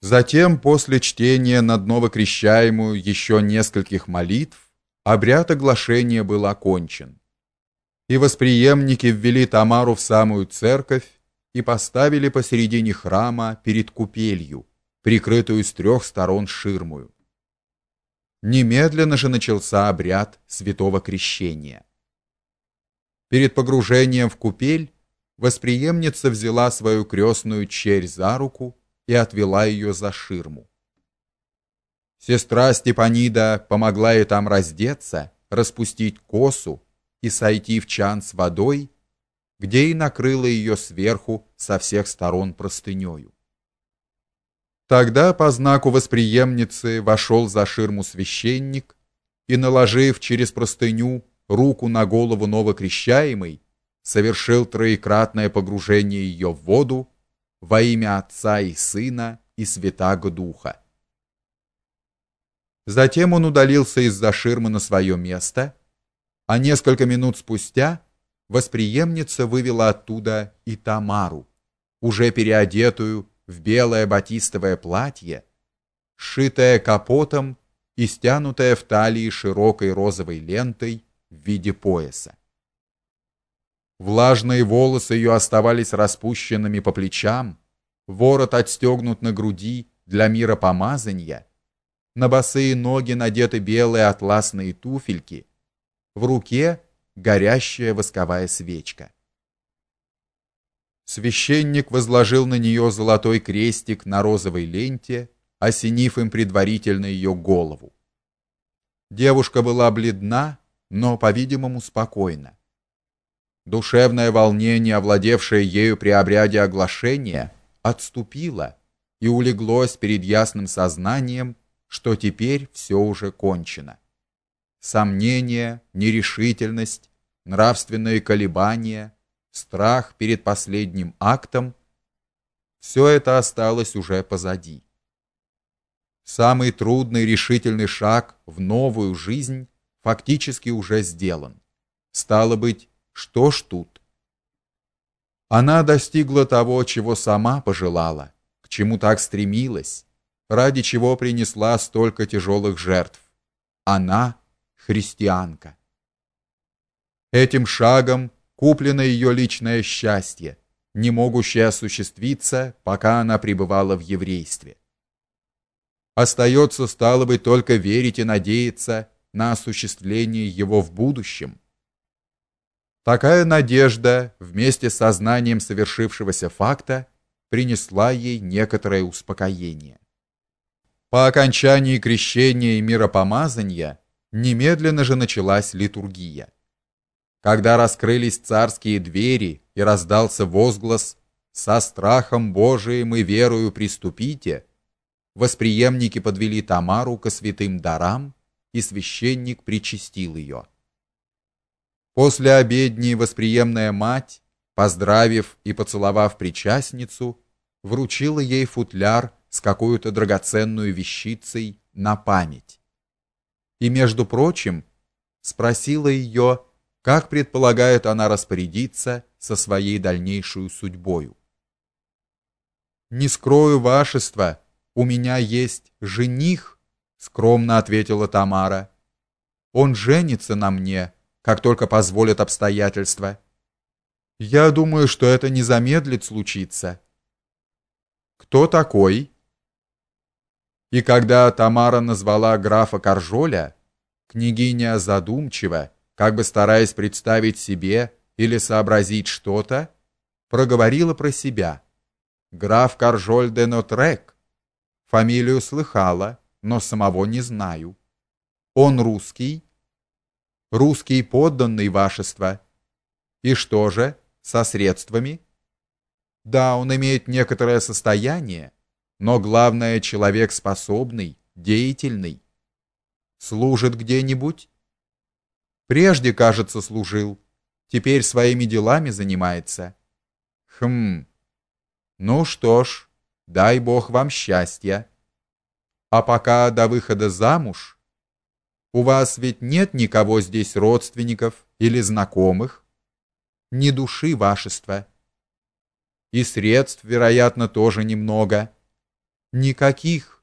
Затем, после чтения над новокрещаемую еще нескольких молитв, обряд оглашения был окончен. И восприемники ввели Тамару в самую церковь и поставили посередине храма перед купелью, прикрытую с трех сторон ширмою. Немедленно же начался обряд святого крещения. Перед погружением в купель восприемница взяла свою крестную черь за руку и отвела ее за ширму. Сестра Степанида помогла ей там раздеться, распустить косу и сойти в чан с водой, где и накрыла ее сверху со всех сторон простынёю. Тогда по знаку восприемницы вошел за ширму священник и, наложив через простыню руку на голову новокрещаемой, совершил троекратное погружение ее в воду во имя Отца и Сына и Святаго Духа. Затем он удалился из-за ширмы на свое место, а несколько минут спустя восприемница вывела оттуда и Тамару, уже переодетую в белое батистовое платье, сшитое капотом и стянутое в талии широкой розовой лентой в виде пояса. Влажные волосы ее оставались распущенными по плечам, ворот отстегнут на груди для мира помазания, на босые ноги надеты белые атласные туфельки, в руке горящая восковая свечка. Священник возложил на нее золотой крестик на розовой ленте, осенив им предварительно ее голову. Девушка была бледна, но, по-видимому, спокойна. Душевное волнение, овладевшее ею при обряде оглашения, отступило и улеглось перед ясным сознанием, что теперь все уже кончено. Сомнения, нерешительность, нравственные колебания, страх перед последним актом все это осталось уже позади. Самый трудный решительный шаг в новую жизнь фактически уже сделан. Стало быть, что ж тут? Она достигла того, чего сама пожелала, к чему так стремилась, ради чего принесла столько тяжелых жертв. Она христианка. Этим шагом куплено ее личное счастье, не могущее осуществиться, пока она пребывала в еврействе. Остается стало быть только верить и надеяться на осуществление его в будущем. Такая надежда вместе с сознанием совершившегося факта принесла ей некоторое успокоение. По окончании крещения и миропомазания немедленно же началась литургия. Когда раскрылись царские двери и раздался возглас «Со страхом Божиим и верою приступите», восприемники подвели Тамару ко святым дарам, и священник причастил ее. После обедни восприемная мать, поздравив и поцеловав причастницу, вручила ей футляр с какой-то драгоценной вещицей на память. И между прочим, спросила ее, как предполагает она распорядиться со своей дальнейшей судьбой. Не скрою вашества, у меня есть жених, скромно ответила Тамара. Он женится на мне как только позволят обстоятельства. Я думаю, что это не замедлит случиться. Кто такой? И когда Тамара назвала графа Каржоля, княгиня задумчиво, как бы стараясь представить себе или сообразить что-то, проговорила про себя. Граф Каржоль де Нотрек. Фамилию слыхала, но самого не знаю. Он русский? Русский подданный вашество. И что же, со средствами? Да, он имеет некоторое состояние, но главное человек способный, деятельный. Служит где-нибудь? Прежде, кажется, служил, теперь своими делами занимается. Хм. Ну что ж, дай Бог вам счастья. А пока до выхода замуж у вас ведь нет никого здесь родственников или знакомых? Ни души вашества. И средств, вероятно, тоже немного. Никаких.